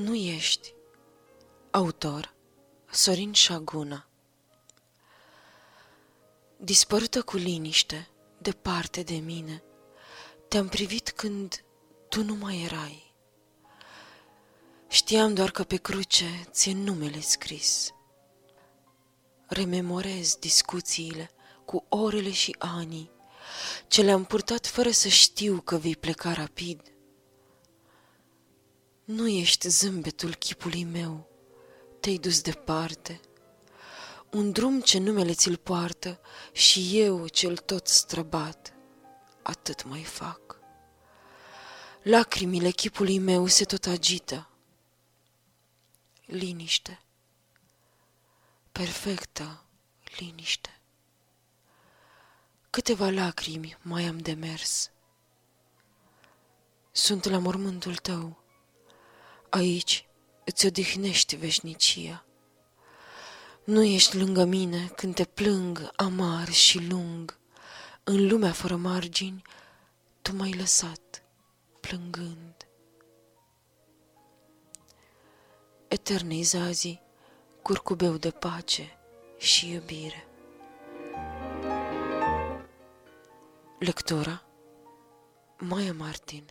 Nu ești. Autor Sorin Șaguna Dispărută cu liniște, departe de mine, te-am privit când tu nu mai erai. Știam doar că pe cruce ți-e numele scris. Rememorez discuțiile cu orele și anii ce le-am purtat fără să știu că vei pleca rapid. Nu ești zâmbetul chipului meu, te-ai dus departe. Un drum ce numele ți-l poartă și eu cel tot străbat, atât mai fac. Lacrimile chipului meu se tot agită. Liniște, perfectă liniște. Câteva lacrimi mai am de mers. Sunt la mormântul tău Aici îți odihnești veșnicia. Nu ești lângă mine când te plâng amar și lung. În lumea fără margini, tu m-ai lăsat, plângând. Eternei zazi, curcubeu de pace și iubire. Lectura Maia Martin